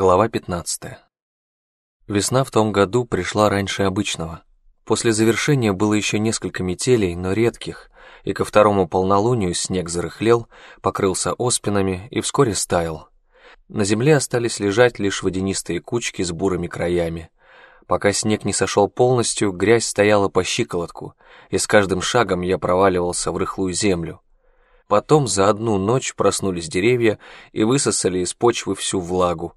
Глава 15. Весна в том году пришла раньше обычного. После завершения было еще несколько метелей, но редких, и ко второму полнолунию снег зарыхлел, покрылся оспинами и вскоре стаял. На земле остались лежать лишь водянистые кучки с бурыми краями. Пока снег не сошел полностью, грязь стояла по щиколотку, и с каждым шагом я проваливался в рыхлую землю. Потом за одну ночь проснулись деревья и высосали из почвы всю влагу,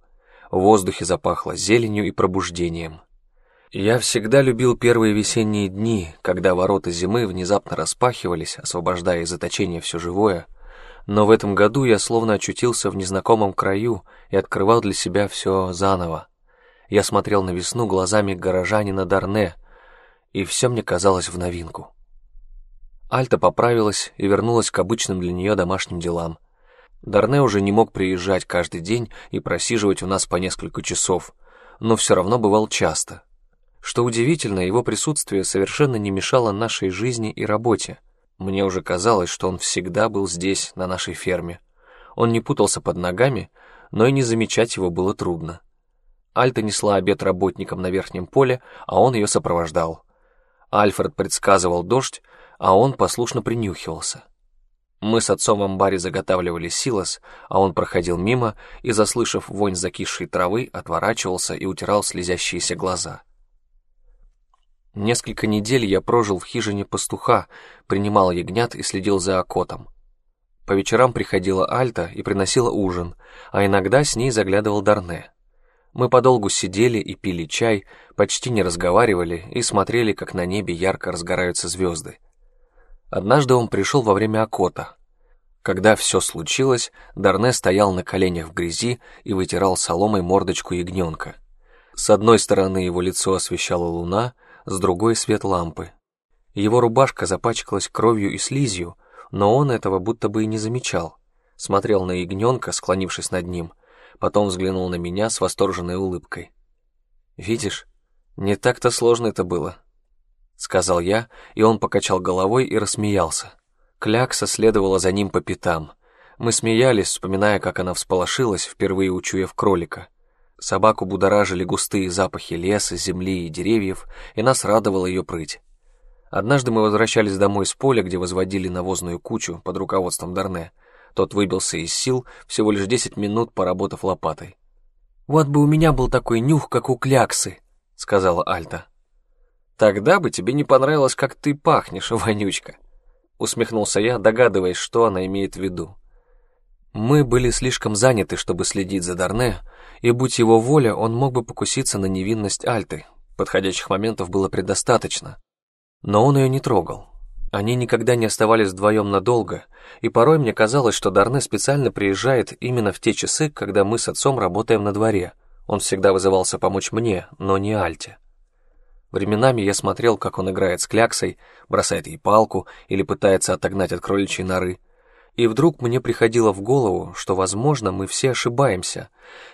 в воздухе запахло зеленью и пробуждением. Я всегда любил первые весенние дни, когда ворота зимы внезапно распахивались, освобождая из заточения все живое, но в этом году я словно очутился в незнакомом краю и открывал для себя все заново. Я смотрел на весну глазами горожанина Дарне, и все мне казалось в новинку. Альта поправилась и вернулась к обычным для нее домашним делам — Дарне уже не мог приезжать каждый день и просиживать у нас по несколько часов, но все равно бывал часто. Что удивительно, его присутствие совершенно не мешало нашей жизни и работе. Мне уже казалось, что он всегда был здесь, на нашей ферме. Он не путался под ногами, но и не замечать его было трудно. Альта несла обед работникам на верхнем поле, а он ее сопровождал. Альфред предсказывал дождь, а он послушно принюхивался. Мы с отцом в амбаре заготавливали силос, а он проходил мимо и, заслышав вонь закисшей травы, отворачивался и утирал слезящиеся глаза. Несколько недель я прожил в хижине пастуха, принимал ягнят и следил за окотом. По вечерам приходила Альта и приносила ужин, а иногда с ней заглядывал Дарне. Мы подолгу сидели и пили чай, почти не разговаривали и смотрели, как на небе ярко разгораются звезды. Однажды он пришел во время окота. Когда все случилось, Дарне стоял на коленях в грязи и вытирал соломой мордочку ягненка. С одной стороны его лицо освещала луна, с другой — свет лампы. Его рубашка запачкалась кровью и слизью, но он этого будто бы и не замечал. Смотрел на ягненка, склонившись над ним, потом взглянул на меня с восторженной улыбкой. «Видишь, не так-то сложно это было», сказал я, и он покачал головой и рассмеялся. Клякса следовала за ним по пятам. Мы смеялись, вспоминая, как она всполошилась, впервые учуяв кролика. Собаку будоражили густые запахи леса, земли и деревьев, и нас радовала ее прыть. Однажды мы возвращались домой с поля, где возводили навозную кучу под руководством Дарне. Тот выбился из сил, всего лишь десять минут поработав лопатой. «Вот бы у меня был такой нюх, как у кляксы», — сказала Альта. Тогда бы тебе не понравилось, как ты пахнешь, вонючка. Усмехнулся я, догадываясь, что она имеет в виду. Мы были слишком заняты, чтобы следить за Дарне, и, будь его воля, он мог бы покуситься на невинность Альты. Подходящих моментов было предостаточно. Но он ее не трогал. Они никогда не оставались вдвоем надолго, и порой мне казалось, что Дарне специально приезжает именно в те часы, когда мы с отцом работаем на дворе. Он всегда вызывался помочь мне, но не Альте. Временами я смотрел, как он играет с кляксой, бросает ей палку или пытается отогнать от кроличьей норы. И вдруг мне приходило в голову, что, возможно, мы все ошибаемся,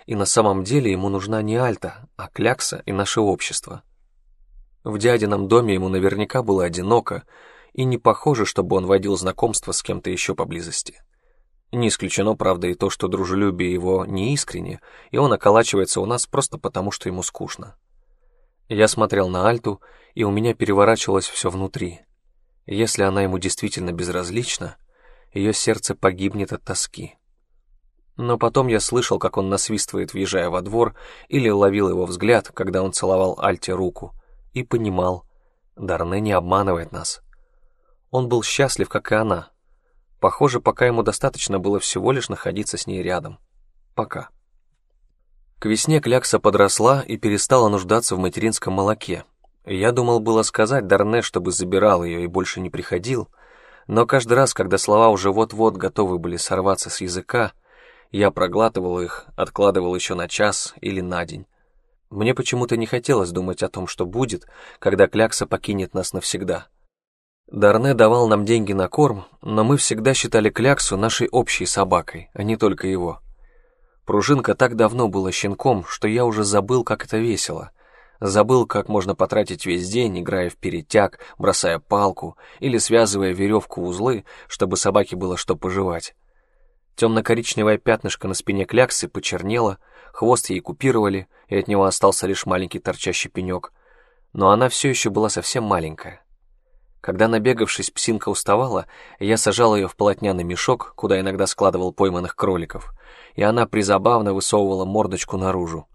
и на самом деле ему нужна не Альта, а клякса и наше общество. В дядином доме ему наверняка было одиноко, и не похоже, чтобы он водил знакомство с кем-то еще поблизости. Не исключено, правда, и то, что дружелюбие его неискренне, и он околачивается у нас просто потому, что ему скучно. Я смотрел на Альту, и у меня переворачивалось все внутри. Если она ему действительно безразлична, ее сердце погибнет от тоски. Но потом я слышал, как он насвистывает, въезжая во двор, или ловил его взгляд, когда он целовал Альте руку, и понимал, Дарне не обманывает нас. Он был счастлив, как и она. Похоже, пока ему достаточно было всего лишь находиться с ней рядом. Пока. К весне клякса подросла и перестала нуждаться в материнском молоке. Я думал было сказать Дарне, чтобы забирал ее и больше не приходил, но каждый раз, когда слова уже вот-вот готовы были сорваться с языка, я проглатывал их, откладывал еще на час или на день. Мне почему-то не хотелось думать о том, что будет, когда клякса покинет нас навсегда. Дарне давал нам деньги на корм, но мы всегда считали кляксу нашей общей собакой, а не только его. Пружинка так давно была щенком, что я уже забыл, как это весело. Забыл, как можно потратить весь день, играя в перетяг, бросая палку или связывая веревку узлы, чтобы собаке было что пожевать. Темно-коричневое пятнышко на спине кляксы почернело, хвост ей купировали, и от него остался лишь маленький торчащий пенек, но она все еще была совсем маленькая. Когда, набегавшись, псинка уставала, я сажал ее в полотняный мешок, куда иногда складывал пойманных кроликов, и она призабавно высовывала мордочку наружу.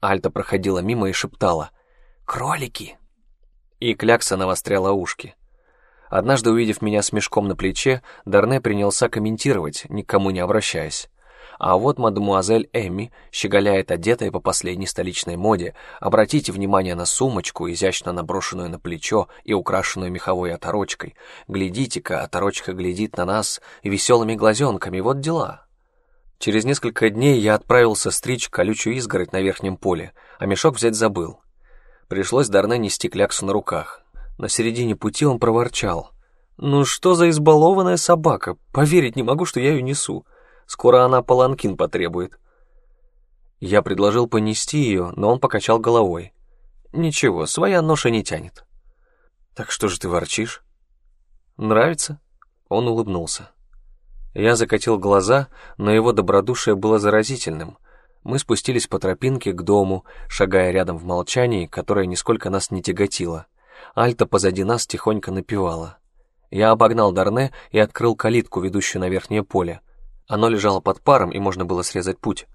Альта проходила мимо и шептала «Кролики!» И клякса навостряла ушки. Однажды, увидев меня с мешком на плече, Дарне принялся комментировать, никому не обращаясь. А вот мадемуазель Эми щеголяет одетая по последней столичной моде. Обратите внимание на сумочку, изящно наброшенную на плечо и украшенную меховой оторочкой. Глядите-ка, оторочка глядит на нас веселыми глазенками, вот дела. Через несколько дней я отправился стричь колючую изгородь на верхнем поле, а мешок взять забыл. Пришлось Дарне нести кляксу на руках. На середине пути он проворчал. «Ну что за избалованная собака? Поверить не могу, что я ее несу. Скоро она паланкин потребует». Я предложил понести ее, но он покачал головой. «Ничего, своя ноша не тянет». «Так что же ты ворчишь?» «Нравится?» Он улыбнулся. Я закатил глаза, но его добродушие было заразительным. Мы спустились по тропинке к дому, шагая рядом в молчании, которое нисколько нас не тяготило. Альта позади нас тихонько напевала. Я обогнал Дарне и открыл калитку, ведущую на верхнее поле. Оно лежало под паром, и можно было срезать путь.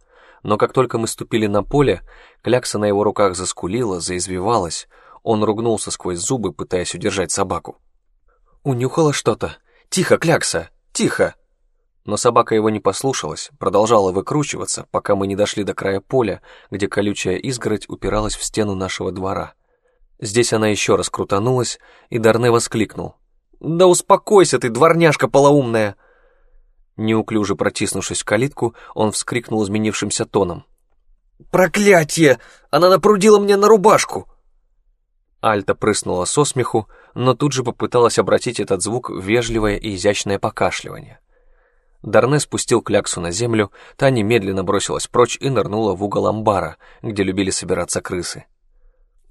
Но как только мы ступили на поле, клякса на его руках заскулила, заизвивалась. Он ругнулся сквозь зубы, пытаясь удержать собаку. «Унюхала что-то! Тихо, клякса! Тихо!» Но собака его не послушалась, продолжала выкручиваться, пока мы не дошли до края поля, где колючая изгородь упиралась в стену нашего двора. Здесь она еще раз крутанулась, и Дарне воскликнул. «Да успокойся ты, дворняжка полоумная!» Неуклюже протиснувшись в калитку, он вскрикнул изменившимся тоном. «Проклятье! Она напрудила мне на рубашку!» Альта прыснула со смеху, но тут же попыталась обратить этот звук в вежливое и изящное покашливание. Дарне спустил кляксу на землю, та немедленно бросилась прочь и нырнула в угол амбара, где любили собираться крысы.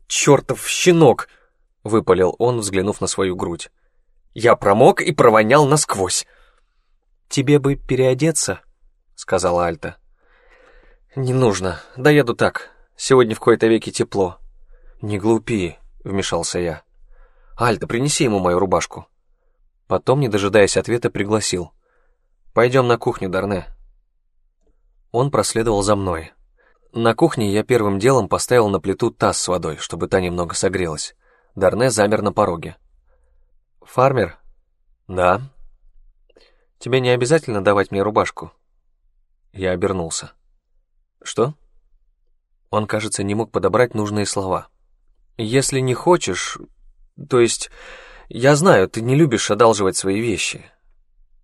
«Чертов щенок!» — выпалил он, взглянув на свою грудь. «Я промок и провонял насквозь!» «Тебе бы переодеться», — сказала Альта. «Не нужно, доеду так. Сегодня в кои-то веки тепло». «Не глупи», — вмешался я. «Альта, принеси ему мою рубашку». Потом, не дожидаясь ответа, пригласил. «Пойдем на кухню, Дарне». Он проследовал за мной. На кухне я первым делом поставил на плиту таз с водой, чтобы та немного согрелась. Дарне замер на пороге. «Фармер?» «Да». «Тебе не обязательно давать мне рубашку?» Я обернулся. «Что?» Он, кажется, не мог подобрать нужные слова. «Если не хочешь... То есть, я знаю, ты не любишь одалживать свои вещи.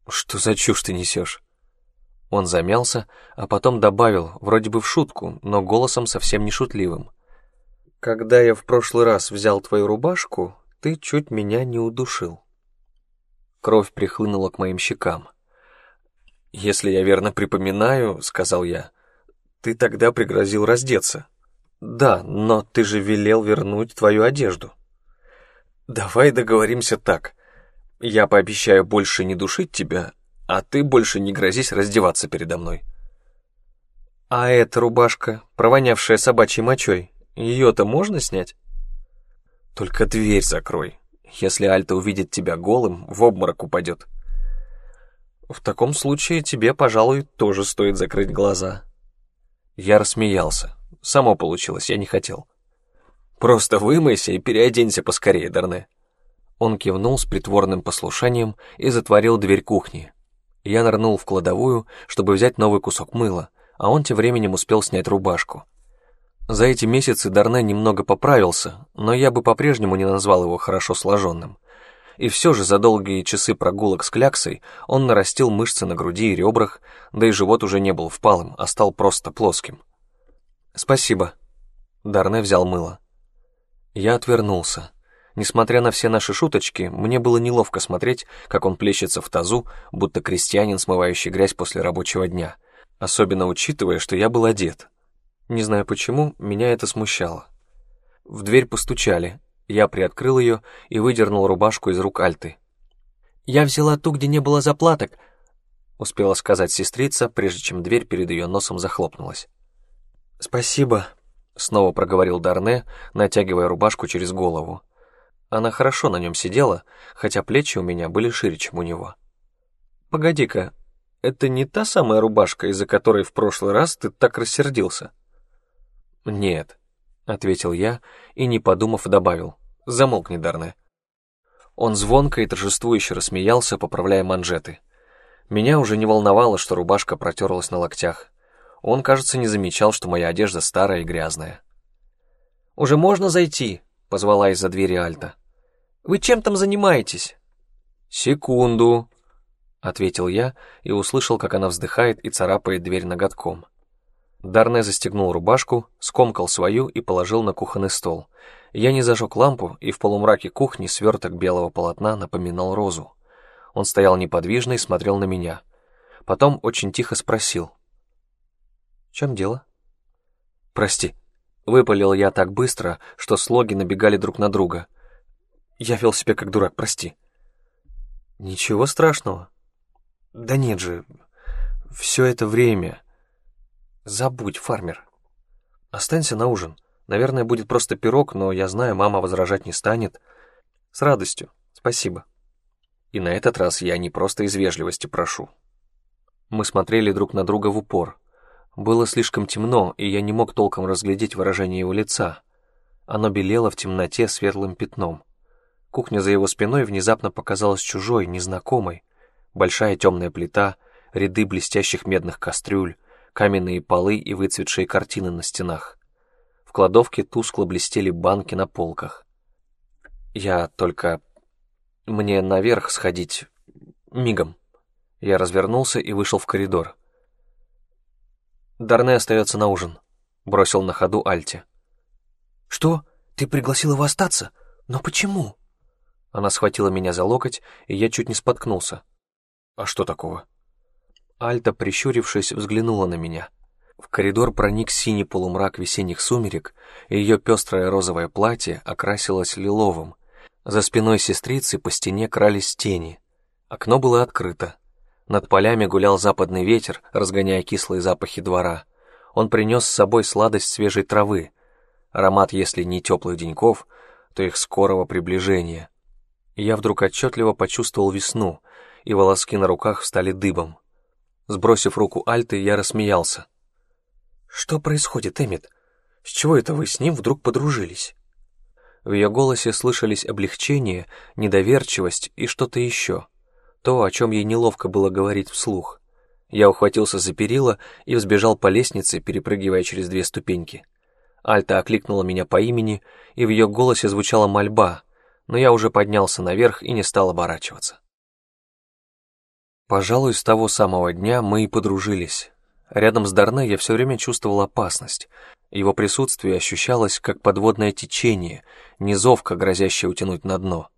«Что за чушь ты несешь?» Он замялся, а потом добавил, вроде бы в шутку, но голосом совсем не шутливым. «Когда я в прошлый раз взял твою рубашку, ты чуть меня не удушил». Кровь прихлынула к моим щекам. «Если я верно припоминаю, — сказал я, — ты тогда пригрозил раздеться. Да, но ты же велел вернуть твою одежду. Давай договоримся так. Я пообещаю больше не душить тебя, а ты больше не грозись раздеваться передо мной. А эта рубашка, провонявшая собачьей мочой, ее-то можно снять? Только дверь закрой. Если Альта увидит тебя голым, в обморок упадет. В таком случае тебе, пожалуй, тоже стоит закрыть глаза. Я рассмеялся. Само получилось, я не хотел. Просто вымойся и переоденься поскорее, Дарне. Он кивнул с притворным послушанием и затворил дверь кухни. Я нырнул в кладовую, чтобы взять новый кусок мыла, а он тем временем успел снять рубашку. За эти месяцы Дарне немного поправился, но я бы по-прежнему не назвал его хорошо сложенным. И все же за долгие часы прогулок с кляксой он нарастил мышцы на груди и ребрах, да и живот уже не был впалым, а стал просто плоским. «Спасибо». Дарне взял мыло. Я отвернулся. Несмотря на все наши шуточки, мне было неловко смотреть, как он плещется в тазу, будто крестьянин, смывающий грязь после рабочего дня, особенно учитывая, что я был одет. Не знаю почему, меня это смущало. В дверь постучали, я приоткрыл ее и выдернул рубашку из рук Альты. «Я взяла ту, где не было заплаток», — успела сказать сестрица, прежде чем дверь перед ее носом захлопнулась. «Спасибо», — снова проговорил Дарне, натягивая рубашку через голову. Она хорошо на нем сидела, хотя плечи у меня были шире, чем у него. «Погоди-ка, это не та самая рубашка, из-за которой в прошлый раз ты так рассердился?» «Нет», — ответил я и, не подумав, добавил. «Замолкни, Дарне». Он звонко и торжествующе рассмеялся, поправляя манжеты. Меня уже не волновало, что рубашка протерлась на локтях. Он, кажется, не замечал, что моя одежда старая и грязная. «Уже можно зайти?» — позвала из-за двери Альта. «Вы чем там занимаетесь?» «Секунду», — ответил я и услышал, как она вздыхает и царапает дверь ноготком. Дарне застегнул рубашку, скомкал свою и положил на кухонный стол. Я не зажег лампу, и в полумраке кухни сверток белого полотна напоминал розу. Он стоял неподвижно и смотрел на меня. Потом очень тихо спросил. «В чем дело?» «Прости», — выпалил я так быстро, что слоги набегали друг на друга. «Я вел себя как дурак, прости». «Ничего страшного». «Да нет же, все это время...» Забудь, фармер. Останься на ужин. Наверное, будет просто пирог, но я знаю, мама возражать не станет. С радостью. Спасибо. И на этот раз я не просто из вежливости прошу. Мы смотрели друг на друга в упор. Было слишком темно, и я не мог толком разглядеть выражение его лица. Оно белело в темноте светлым пятном. Кухня за его спиной внезапно показалась чужой, незнакомой. Большая темная плита, ряды блестящих медных кастрюль, каменные полы и выцветшие картины на стенах. В кладовке тускло блестели банки на полках. Я только... Мне наверх сходить... мигом. Я развернулся и вышел в коридор. Дарне остается на ужин. Бросил на ходу Альте. «Что? Ты пригласил его остаться? Но почему?» Она схватила меня за локоть, и я чуть не споткнулся. «А что такого?» Альта, прищурившись, взглянула на меня. В коридор проник синий полумрак весенних сумерек, и ее пестрое розовое платье окрасилось лиловым. За спиной сестрицы по стене крались тени. Окно было открыто. Над полями гулял западный ветер, разгоняя кислые запахи двора. Он принес с собой сладость свежей травы, аромат, если не теплых деньков, то их скорого приближения. Я вдруг отчетливо почувствовал весну, и волоски на руках стали дыбом. Сбросив руку Альты, я рассмеялся. «Что происходит, Эмит? С чего это вы с ним вдруг подружились?» В ее голосе слышались облегчение, недоверчивость и что-то еще. То, о чем ей неловко было говорить вслух. Я ухватился за перила и взбежал по лестнице, перепрыгивая через две ступеньки. Альта окликнула меня по имени, и в ее голосе звучала мольба, но я уже поднялся наверх и не стал оборачиваться. Пожалуй, с того самого дня мы и подружились. Рядом с Дарне я все время чувствовал опасность. Его присутствие ощущалось как подводное течение, низовка, грозящая утянуть на дно.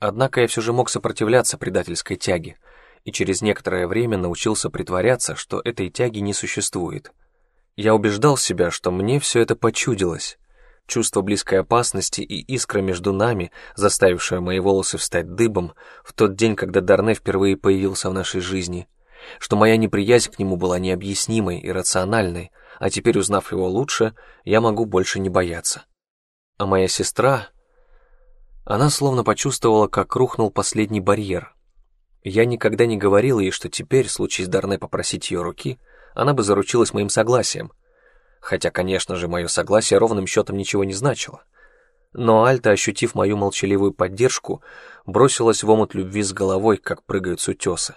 Однако я все же мог сопротивляться предательской тяге, и через некоторое время научился притворяться, что этой тяги не существует. Я убеждал себя, что мне все это почудилось, Чувство близкой опасности и искра между нами, заставившая мои волосы встать дыбом в тот день, когда Дарне впервые появился в нашей жизни, что моя неприязнь к нему была необъяснимой и рациональной, а теперь, узнав его лучше, я могу больше не бояться. А моя сестра... Она словно почувствовала, как рухнул последний барьер. Я никогда не говорил ей, что теперь, в случае с Дарне попросить ее руки, она бы заручилась моим согласием, хотя, конечно же, мое согласие ровным счетом ничего не значило. Но Альта, ощутив мою молчаливую поддержку, бросилась в омут любви с головой, как прыгают с утеса.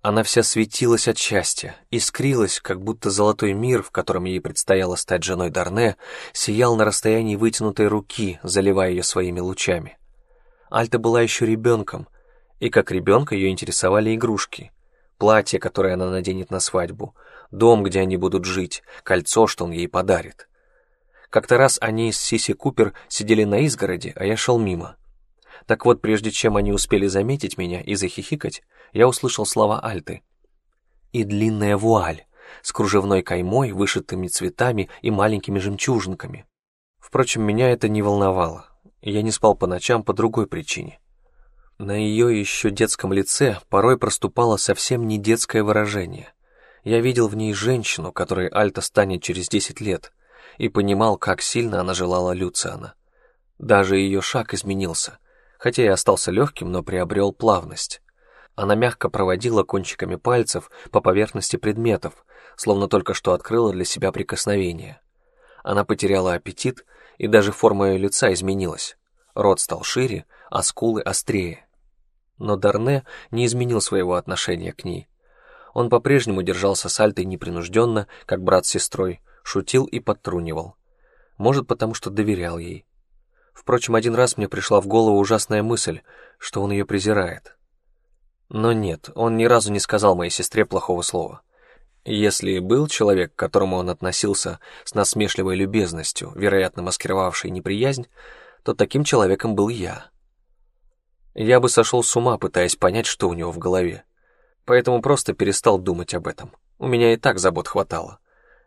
Она вся светилась от счастья, искрилась, как будто золотой мир, в котором ей предстояло стать женой Дарне, сиял на расстоянии вытянутой руки, заливая ее своими лучами. Альта была еще ребенком, и как ребенка ее интересовали игрушки. Платье, которое она наденет на свадьбу, дом, где они будут жить, кольцо, что он ей подарит. Как-то раз они с Сиси Купер сидели на изгороди, а я шел мимо. Так вот, прежде чем они успели заметить меня и захихикать, я услышал слова Альты. И длинная вуаль с кружевной каймой, вышитыми цветами и маленькими жемчужинками. Впрочем, меня это не волновало. Я не спал по ночам по другой причине. На ее еще детском лице порой проступало совсем не детское выражение — я видел в ней женщину, которой Альта станет через десять лет, и понимал, как сильно она желала Люциана. Даже ее шаг изменился, хотя и остался легким, но приобрел плавность. Она мягко проводила кончиками пальцев по поверхности предметов, словно только что открыла для себя прикосновение. Она потеряла аппетит, и даже форма ее лица изменилась. Рот стал шире, а скулы острее. Но Дарне не изменил своего отношения к ней. Он по-прежнему держался с Альтой непринужденно, как брат с сестрой, шутил и подтрунивал. Может, потому что доверял ей. Впрочем, один раз мне пришла в голову ужасная мысль, что он ее презирает. Но нет, он ни разу не сказал моей сестре плохого слова. Если был человек, к которому он относился с насмешливой любезностью, вероятно, маскировавшей неприязнь, то таким человеком был я. Я бы сошел с ума, пытаясь понять, что у него в голове. Поэтому просто перестал думать об этом. У меня и так забот хватало.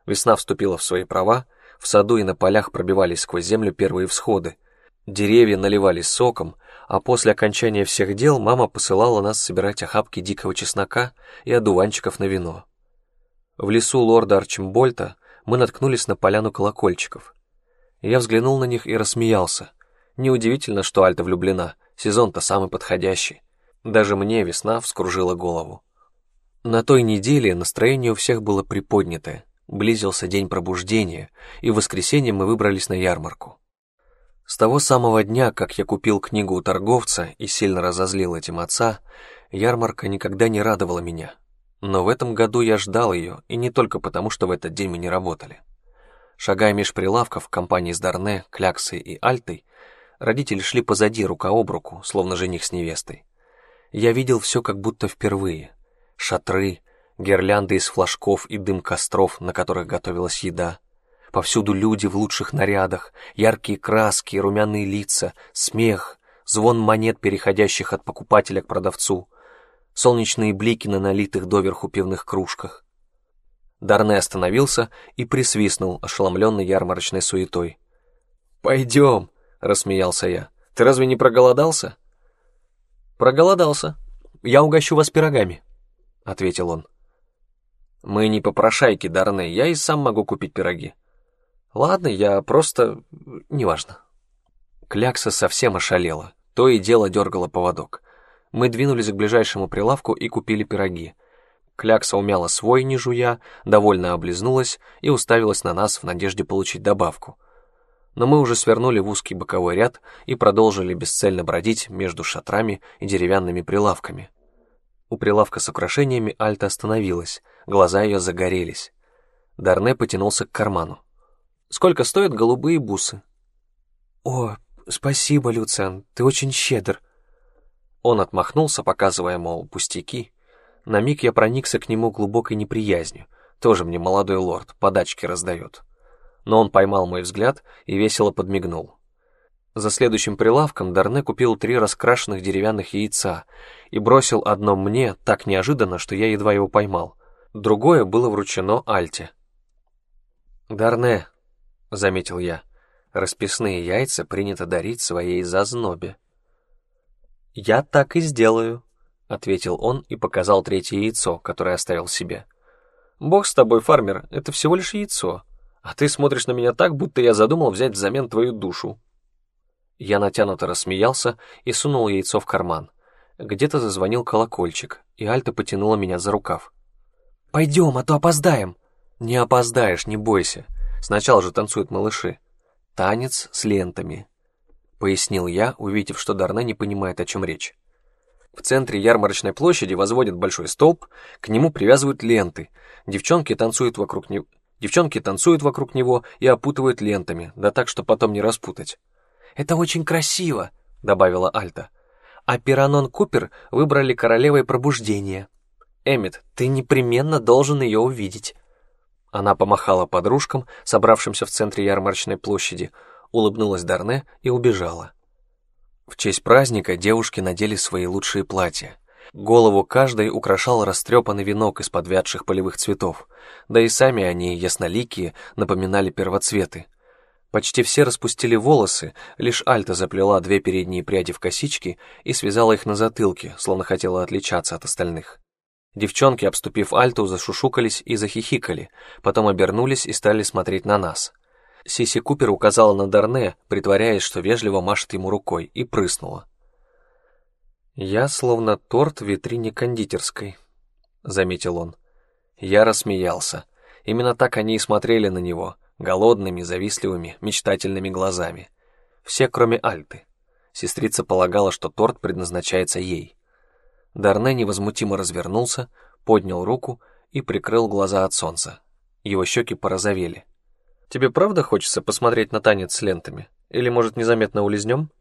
Весна вступила в свои права, в саду и на полях пробивались сквозь землю первые всходы. Деревья наливались соком, а после окончания всех дел мама посылала нас собирать охапки дикого чеснока и одуванчиков на вино. В лесу лорда Арчимбольта мы наткнулись на поляну колокольчиков. Я взглянул на них и рассмеялся. Неудивительно, что Альта влюблена, сезон-то самый подходящий. Даже мне весна вскружила голову. На той неделе настроение у всех было приподнятое. Близился день пробуждения, и в воскресенье мы выбрались на ярмарку. С того самого дня, как я купил книгу у торговца и сильно разозлил этим отца, ярмарка никогда не радовала меня. Но в этом году я ждал ее, и не только потому, что в этот день мы не работали. Шагая меж прилавков компании с Дарне, Кляксой и Альтой, родители шли позади рука об руку, словно жених с невестой. Я видел все как будто впервые. Шатры, гирлянды из флажков и дым костров, на которых готовилась еда. Повсюду люди в лучших нарядах, яркие краски, румяные лица, смех, звон монет, переходящих от покупателя к продавцу — солнечные блики на налитых доверху пивных кружках. Дарне остановился и присвистнул, ошеломленный ярмарочной суетой. «Пойдем», — рассмеялся я. «Ты разве не проголодался?» «Проголодался. Я угощу вас пирогами», — ответил он. «Мы не попрошайки, Дарне, я и сам могу купить пироги». «Ладно, я просто... неважно». Клякса совсем ошалела, то и дело дергала поводок. Мы двинулись к ближайшему прилавку и купили пироги. Клякса умяла свой, не жуя, довольно облизнулась и уставилась на нас в надежде получить добавку. Но мы уже свернули в узкий боковой ряд и продолжили бесцельно бродить между шатрами и деревянными прилавками. У прилавка с украшениями Альта остановилась, глаза ее загорелись. Дарне потянулся к карману. «Сколько стоят голубые бусы?» «О, спасибо, Люциан, ты очень щедр», он отмахнулся, показывая, мол, пустяки. На миг я проникся к нему глубокой неприязнью. Тоже мне молодой лорд, подачки раздает. Но он поймал мой взгляд и весело подмигнул. За следующим прилавком Дарне купил три раскрашенных деревянных яйца и бросил одно мне так неожиданно, что я едва его поймал. Другое было вручено Альте. «Дарне», — заметил я, — «расписные яйца принято дарить своей зазнобе». «Я так и сделаю», — ответил он и показал третье яйцо, которое оставил себе. «Бог с тобой, фармер, это всего лишь яйцо, а ты смотришь на меня так, будто я задумал взять взамен твою душу». Я натянуто рассмеялся и сунул яйцо в карман. Где-то зазвонил колокольчик, и Альта потянула меня за рукав. «Пойдем, а то опоздаем!» «Не опоздаешь, не бойся. Сначала же танцуют малыши. Танец с лентами. — пояснил я, увидев, что Дарне не понимает, о чем речь. В центре ярмарочной площади возводят большой столб, к нему привязывают ленты. Девчонки танцуют вокруг него, девчонки танцуют вокруг него и опутывают лентами, да так, что потом не распутать. «Это очень красиво», — добавила Альта. «А Пиранон Купер выбрали королевой пробуждения. Эммет, ты непременно должен ее увидеть». Она помахала подружкам, собравшимся в центре ярмарочной площади, улыбнулась Дарне и убежала. В честь праздника девушки надели свои лучшие платья. Голову каждой украшал растрепанный венок из подвядших полевых цветов, да и сами они, ясноликие, напоминали первоцветы. Почти все распустили волосы, лишь Альта заплела две передние пряди в косички и связала их на затылке, словно хотела отличаться от остальных. Девчонки, обступив Альту, зашушукались и захихикали, потом обернулись и стали смотреть на нас — Сиси Купер указала на Дарне, притворяясь, что вежливо машет ему рукой, и прыснула. «Я словно торт в витрине кондитерской», — заметил он. Я рассмеялся. Именно так они и смотрели на него, голодными, завистливыми, мечтательными глазами. Все, кроме Альты. Сестрица полагала, что торт предназначается ей. Дарне невозмутимо развернулся, поднял руку и прикрыл глаза от солнца. Его щеки порозовели. «Тебе правда хочется посмотреть на танец с лентами? Или, может, незаметно улизнем?»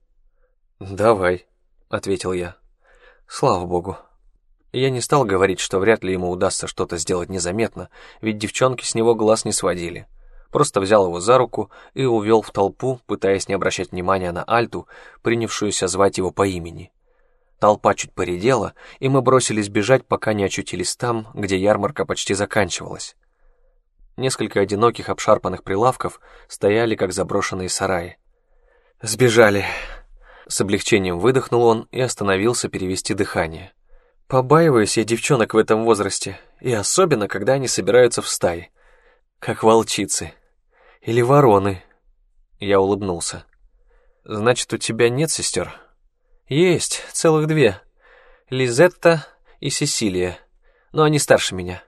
«Давай», — ответил я. «Слава богу». Я не стал говорить, что вряд ли ему удастся что-то сделать незаметно, ведь девчонки с него глаз не сводили. Просто взял его за руку и увел в толпу, пытаясь не обращать внимания на Альту, принявшуюся звать его по имени. Толпа чуть поредела, и мы бросились бежать, пока не очутились там, где ярмарка почти заканчивалась. Несколько одиноких обшарпанных прилавков стояли, как заброшенные сараи. «Сбежали!» С облегчением выдохнул он и остановился перевести дыхание. Побаиваюсь я девчонок в этом возрасте, и особенно, когда они собираются в стаи. Как волчицы. Или вороны. Я улыбнулся. Значит, у тебя нет сестер? Есть, целых две. Лизетта и Сесилия. Но они старше меня.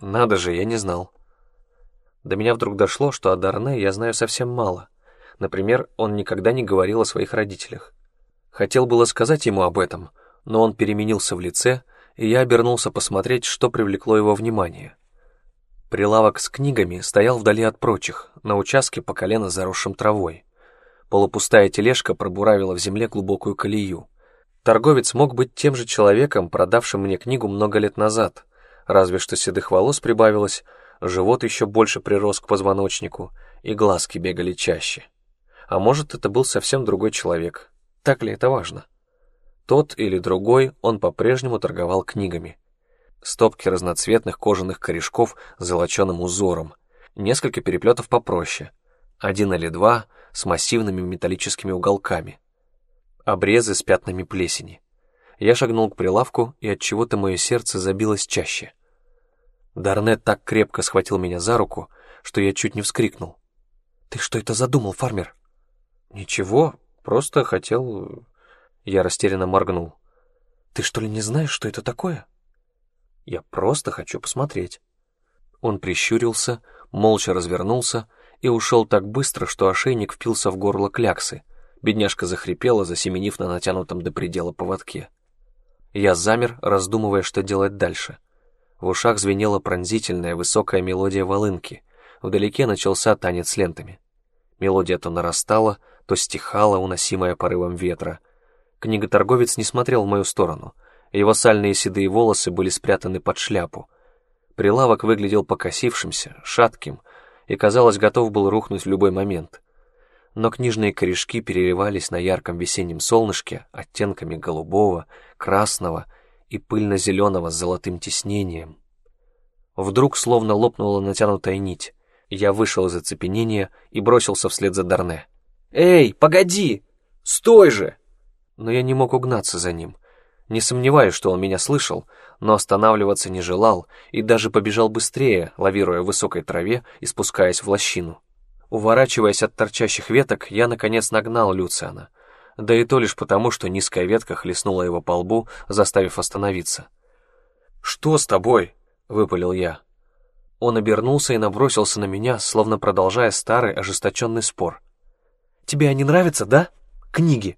Надо же, я не знал. До меня вдруг дошло, что о Дарне я знаю совсем мало. Например, он никогда не говорил о своих родителях. Хотел было сказать ему об этом — но он переменился в лице, и я обернулся посмотреть, что привлекло его внимание. Прилавок с книгами стоял вдали от прочих, на участке по колено заросшим травой. Полупустая тележка пробуравила в земле глубокую колею. Торговец мог быть тем же человеком, продавшим мне книгу много лет назад, разве что седых волос прибавилось, живот еще больше прирос к позвоночнику, и глазки бегали чаще. А может, это был совсем другой человек. Так ли это важно? Тот или другой он по-прежнему торговал книгами. Стопки разноцветных кожаных корешков с золоченым узором, несколько переплетов попроще, один или два с массивными металлическими уголками, обрезы с пятнами плесени. Я шагнул к прилавку, и от чего то мое сердце забилось чаще. Дарнет так крепко схватил меня за руку, что я чуть не вскрикнул. «Ты что это задумал, фармер?» «Ничего, просто хотел я растерянно моргнул. «Ты что ли не знаешь, что это такое?» «Я просто хочу посмотреть». Он прищурился, молча развернулся и ушел так быстро, что ошейник впился в горло кляксы. Бедняжка захрипела, засеменив на натянутом до предела поводке. Я замер, раздумывая, что делать дальше. В ушах звенела пронзительная высокая мелодия волынки. Вдалеке начался танец лентами. Мелодия то нарастала, то стихала, уносимая порывом ветра — Книготорговец не смотрел в мою сторону. Его сальные седые волосы были спрятаны под шляпу. Прилавок выглядел покосившимся, шатким, и, казалось, готов был рухнуть в любой момент. Но книжные корешки переливались на ярком весеннем солнышке оттенками голубого, красного и пыльно-зеленого с золотым тиснением. Вдруг словно лопнула натянутая нить. Я вышел из оцепенения и бросился вслед за Дарне. «Эй, погоди! Стой же!» но я не мог угнаться за ним. Не сомневаюсь, что он меня слышал, но останавливаться не желал и даже побежал быстрее, лавируя в высокой траве и спускаясь в лощину. Уворачиваясь от торчащих веток, я, наконец, нагнал Люциана. Да и то лишь потому, что низкая ветка хлестнула его по лбу, заставив остановиться. «Что с тобой?» — выпалил я. Он обернулся и набросился на меня, словно продолжая старый ожесточенный спор. «Тебе они нравятся, да? Книги?»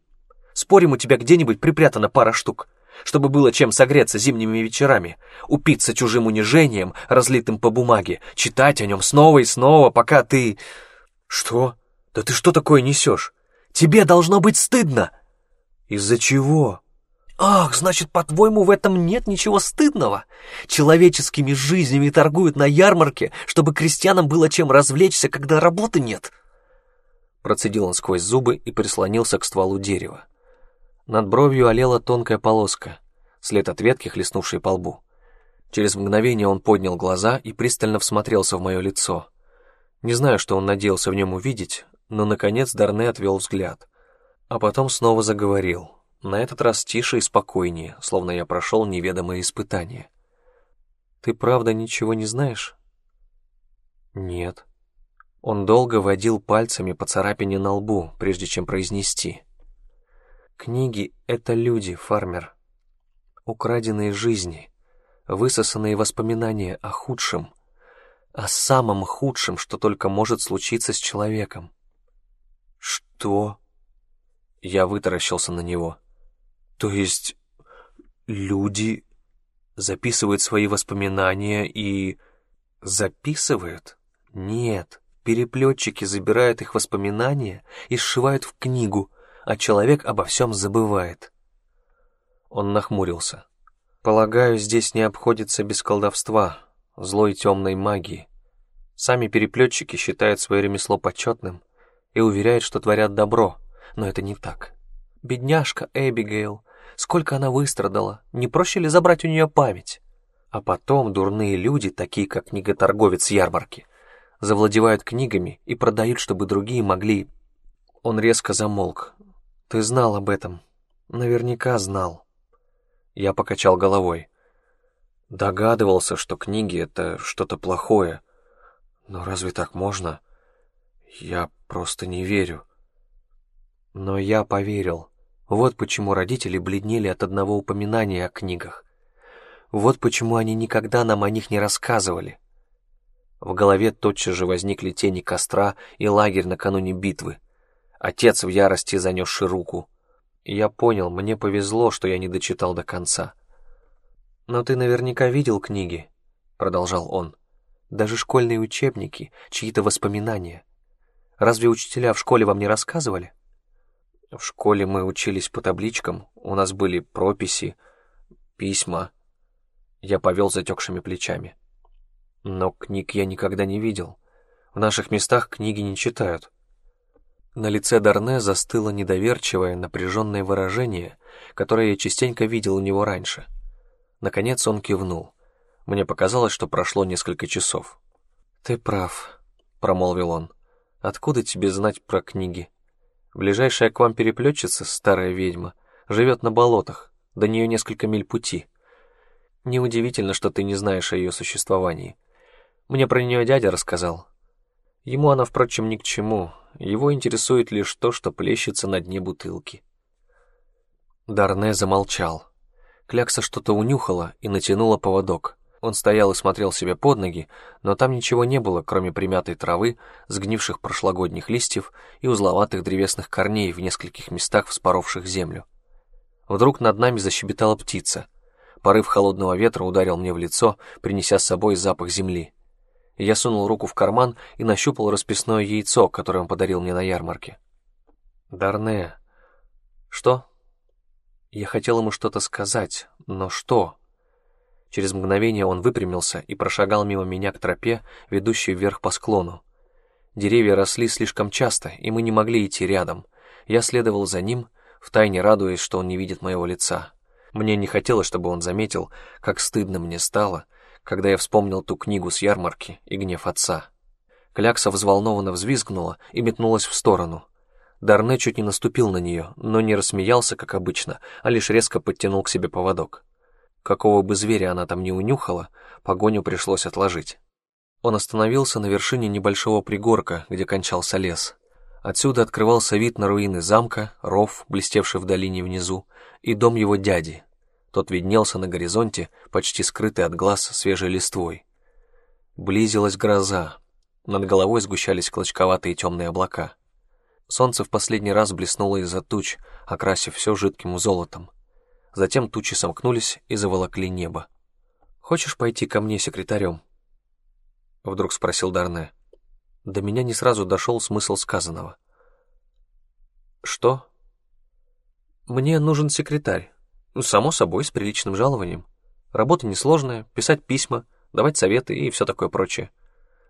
Спорим, у тебя где-нибудь припрятана пара штук, чтобы было чем согреться зимними вечерами, упиться чужим унижением, разлитым по бумаге, читать о нем снова и снова, пока ты... Что? Да ты что такое несешь? Тебе должно быть стыдно. Из-за чего? Ах, значит, по-твоему, в этом нет ничего стыдного? Человеческими жизнями торгуют на ярмарке, чтобы крестьянам было чем развлечься, когда работы нет. Процедил он сквозь зубы и прислонился к стволу дерева. Над бровью олела тонкая полоска, след от ветки, хлестнувшей по лбу. Через мгновение он поднял глаза и пристально всмотрелся в мое лицо. Не знаю, что он надеялся в нем увидеть, но, наконец, Дарне отвел взгляд. А потом снова заговорил, на этот раз тише и спокойнее, словно я прошел неведомое испытание. «Ты правда ничего не знаешь?» «Нет». Он долго водил пальцами по царапине на лбу, прежде чем произнести. «Книги — это люди, фармер. Украденные жизни, высосанные воспоминания о худшем, о самом худшем, что только может случиться с человеком». «Что?» Я вытаращился на него. «То есть люди записывают свои воспоминания и...» «Записывают? Нет, переплетчики забирают их воспоминания и сшивают в книгу, а человек обо всем забывает». Он нахмурился. «Полагаю, здесь не обходится без колдовства, злой темной магии. Сами переплетчики считают свое ремесло почетным и уверяют, что творят добро, но это не так. Бедняжка Эбигейл, сколько она выстрадала, не проще ли забрать у нее память? А потом дурные люди, такие как книготорговец ярмарки, завладевают книгами и продают, чтобы другие могли... Он резко замолк. Ты знал об этом. Наверняка знал. Я покачал головой. Догадывался, что книги — это что-то плохое. Но разве так можно? Я просто не верю. Но я поверил. Вот почему родители бледнели от одного упоминания о книгах. Вот почему они никогда нам о них не рассказывали. В голове тотчас же возникли тени костра и лагерь накануне битвы. Отец в ярости занесший руку. Я понял, мне повезло, что я не дочитал до конца. «Но ты наверняка видел книги», — продолжал он. «Даже школьные учебники, чьи-то воспоминания. Разве учителя в школе вам не рассказывали?» В школе мы учились по табличкам, у нас были прописи, письма. Я повел затекшими плечами. Но книг я никогда не видел. В наших местах книги не читают. На лице Дарне застыло недоверчивое, напряженное выражение, которое я частенько видел у него раньше. Наконец он кивнул. Мне показалось, что прошло несколько часов. «Ты прав», — промолвил он. «Откуда тебе знать про книги?» Ближайшая к вам переплетчица, старая ведьма, живет на болотах, до нее несколько миль пути. Неудивительно, что ты не знаешь о ее существовании. Мне про нее дядя рассказал. Ему она, впрочем, ни к чему. Его интересует лишь то, что плещется на дне бутылки. Дарне замолчал. Клякса что-то унюхала и натянула поводок. Он стоял и смотрел себе под ноги, но там ничего не было, кроме примятой травы, сгнивших прошлогодних листьев и узловатых древесных корней в нескольких местах вспоровших землю. Вдруг над нами защебетала птица. Порыв холодного ветра ударил мне в лицо, принеся с собой запах земли. Я сунул руку в карман и нащупал расписное яйцо, которое он подарил мне на ярмарке. «Дарне...» «Что?» Я хотел ему что-то сказать, но что? Через мгновение он выпрямился и прошагал мимо меня к тропе, ведущей вверх по склону. Деревья росли слишком часто, и мы не могли идти рядом. Я следовал за ним, втайне радуясь, что он не видит моего лица. Мне не хотелось, чтобы он заметил, как стыдно мне стало, когда я вспомнил ту книгу с ярмарки и гнев отца. Клякса взволнованно взвизгнула и метнулась в сторону. Дарне чуть не наступил на нее, но не рассмеялся, как обычно, а лишь резко подтянул к себе поводок. Какого бы зверя она там не унюхала, погоню пришлось отложить. Он остановился на вершине небольшого пригорка, где кончался лес. Отсюда открывался вид на руины замка, ров, блестевший в долине внизу, и дом его дяди. Тот виднелся на горизонте, почти скрытый от глаз свежей листвой. Близилась гроза. Над головой сгущались клочковатые темные облака. Солнце в последний раз блеснуло из-за туч, окрасив все жидким золотом. Затем тучи сомкнулись и заволокли небо. «Хочешь пойти ко мне секретарем?» Вдруг спросил Дарне. До меня не сразу дошел смысл сказанного. «Что?» «Мне нужен секретарь. Ну, само собой, с приличным жалованием. Работа несложная, писать письма, давать советы и все такое прочее.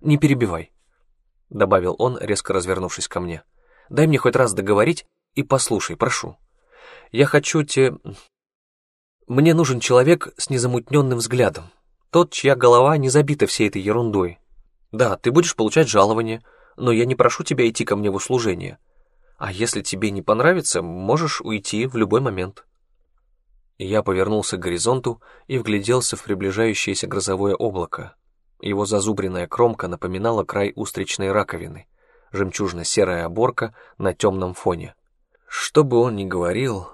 Не перебивай», — добавил он, резко развернувшись ко мне. «Дай мне хоть раз договорить и послушай, прошу. Я хочу те... Мне нужен человек с незамутненным взглядом. Тот, чья голова не забита всей этой ерундой. Да, ты будешь получать жалование, но я не прошу тебя идти ко мне в услужение. А если тебе не понравится, можешь уйти в любой момент. Я повернулся к горизонту и вгляделся в приближающееся грозовое облако. Его зазубренная кромка напоминала край устричной раковины, жемчужно-серая оборка на темном фоне. Что бы он ни говорил,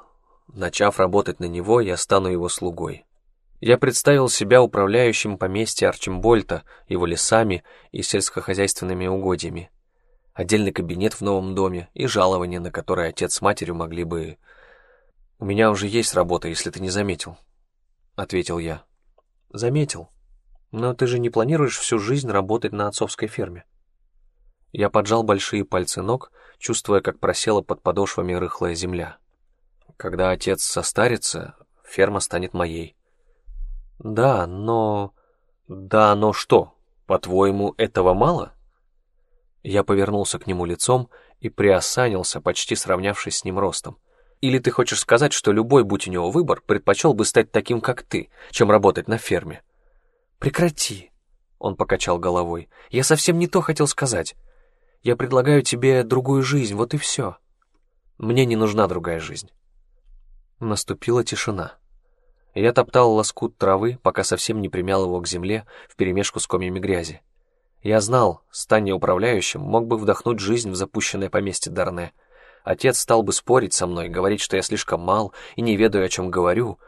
начав работать на него, я стану его слугой. Я представил себя управляющим поместье Арчимбольта, его лесами и сельскохозяйственными угодьями. Отдельный кабинет в новом доме и жалование, на которое отец с матерью могли бы... «У меня уже есть работа, если ты не заметил», — ответил я. «Заметил. Но ты же не планируешь всю жизнь работать на отцовской ферме?» Я поджал большие пальцы ног, чувствуя, как просела под подошвами рыхлая земля. Когда отец состарится, ферма станет моей. Да, но... Да, но что? По-твоему, этого мало? Я повернулся к нему лицом и приосанился, почти сравнявшись с ним ростом. Или ты хочешь сказать, что любой, будь у него выбор, предпочел бы стать таким, как ты, чем работать на ферме? Прекрати, он покачал головой. Я совсем не то хотел сказать. Я предлагаю тебе другую жизнь, вот и все. Мне не нужна другая жизнь. Наступила тишина. Я топтал лоскут травы, пока совсем не примял его к земле вперемешку с комьями грязи. Я знал, стань управляющим, мог бы вдохнуть жизнь в запущенное поместье Дарне. Отец стал бы спорить со мной, говорить, что я слишком мал и не ведаю, о чем говорю,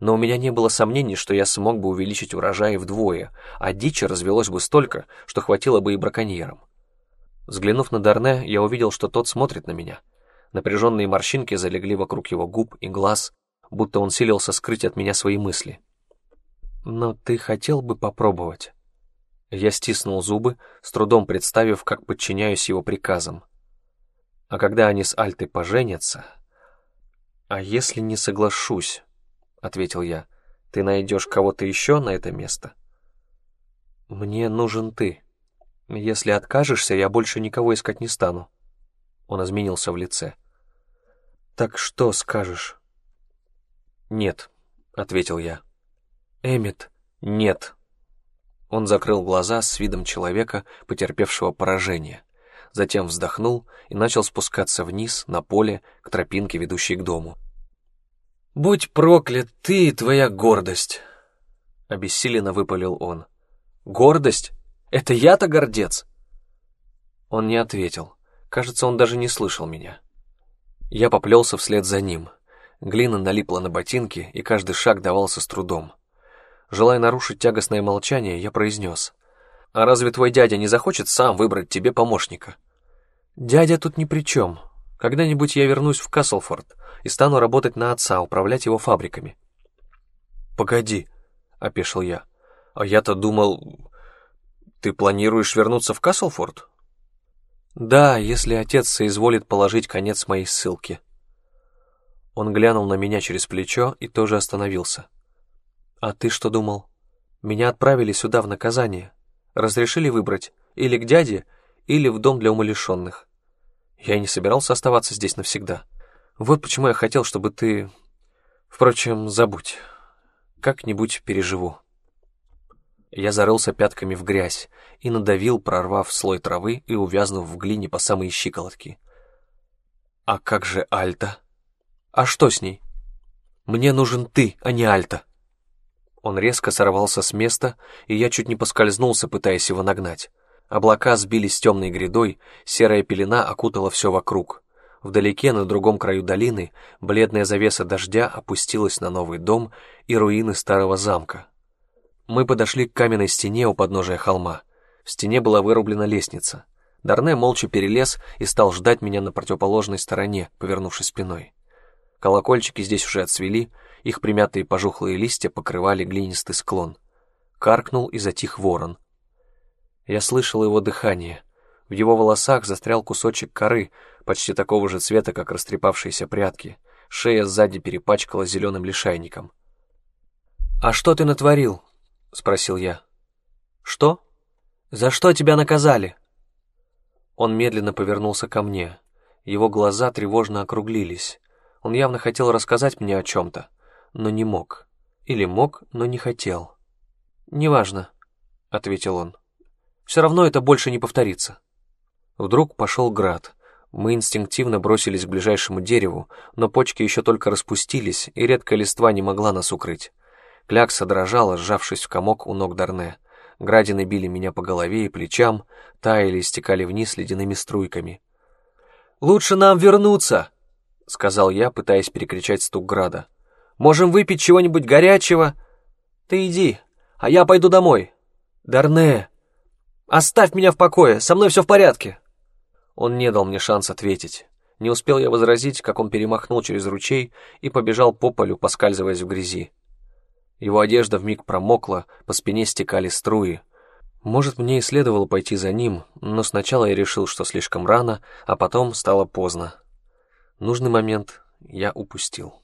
но у меня не было сомнений, что я смог бы увеличить урожай вдвое, а дичи развелось бы столько, что хватило бы и браконьерам. Взглянув на Дарне, я увидел, что тот смотрит на меня. Напряженные морщинки залегли вокруг его губ и глаз, будто он силился скрыть от меня свои мысли. «Но ты хотел бы попробовать?» Я стиснул зубы, с трудом представив, как подчиняюсь его приказам. А когда они с Альтой поженятся... «А если не соглашусь?» — ответил я. «Ты найдешь кого-то еще на это место?» «Мне нужен ты», если откажешься, я больше никого искать не стану. Он изменился в лице. Так что скажешь? Нет, ответил я. Эмит, нет. Он закрыл глаза с видом человека, потерпевшего поражение. Затем вздохнул и начал спускаться вниз, на поле, к тропинке, ведущей к дому. «Будь проклят ты и твоя гордость!» Обессиленно выпалил он. «Гордость? Это я-то гордец!» Он не ответил. Кажется, он даже не слышал меня. Я поплелся вслед за ним. Глина налипла на ботинки, и каждый шаг давался с трудом. Желая нарушить тягостное молчание, я произнес. «А разве твой дядя не захочет сам выбрать тебе помощника?» «Дядя тут ни при чем. Когда-нибудь я вернусь в Каслфорд и стану работать на отца, управлять его фабриками». «Погоди», — опешил я. «А я-то думал, ты планируешь вернуться в Каслфорд? Да, если отец соизволит положить конец моей ссылке. Он глянул на меня через плечо и тоже остановился. А ты что думал? Меня отправили сюда в наказание. Разрешили выбрать или к дяде, или в дом для умалишенных. Я не собирался оставаться здесь навсегда. Вот почему я хотел, чтобы ты... Впрочем, забудь. Как-нибудь переживу. Я зарылся пятками в грязь и надавил, прорвав слой травы и увязнув в глине по самые щиколотки. «А как же Альта? А что с ней? Мне нужен ты, а не Альта!» Он резко сорвался с места, и я чуть не поскользнулся, пытаясь его нагнать. Облака сбились темной грядой, серая пелена окутала все вокруг. Вдалеке, на другом краю долины, бледная завеса дождя опустилась на новый дом и руины старого замка. Мы подошли к каменной стене у подножия холма. В стене была вырублена лестница. Дарне молча перелез и стал ждать меня на противоположной стороне, повернувшись спиной. Колокольчики здесь уже отцвели, их примятые пожухлые листья покрывали глинистый склон. Каркнул и затих ворон. Я слышал его дыхание. В его волосах застрял кусочек коры, почти такого же цвета, как растрепавшиеся прятки. Шея сзади перепачкала зеленым лишайником. «А что ты натворил?» — спросил я. «Что? За что тебя наказали?» Он медленно повернулся ко мне. Его глаза тревожно округлились. Он явно хотел рассказать мне о чем-то, но не мог. Или мог, но не хотел. «Неважно», — ответил он. «Все равно это больше не повторится». Вдруг пошел град. Мы инстинктивно бросились к ближайшему дереву, но почки еще только распустились, и редкая листва не могла нас укрыть. Клякса дрожала, сжавшись в комок у ног Дарне. Градины били меня по голове и плечам, таяли и стекали вниз ледяными струйками. «Лучше нам вернуться!» — сказал я, пытаясь перекричать стук града. «Можем выпить чего-нибудь горячего?» «Ты иди, а я пойду домой». «Дарне! Оставь меня в покое, со мной все в порядке!» Он не дал мне шанс ответить. Не успел я возразить, как он перемахнул через ручей и побежал по полю, поскальзываясь в грязи. Его одежда вмиг промокла, по спине стекали струи. Может, мне и следовало пойти за ним, но сначала я решил, что слишком рано, а потом стало поздно. Нужный момент я упустил.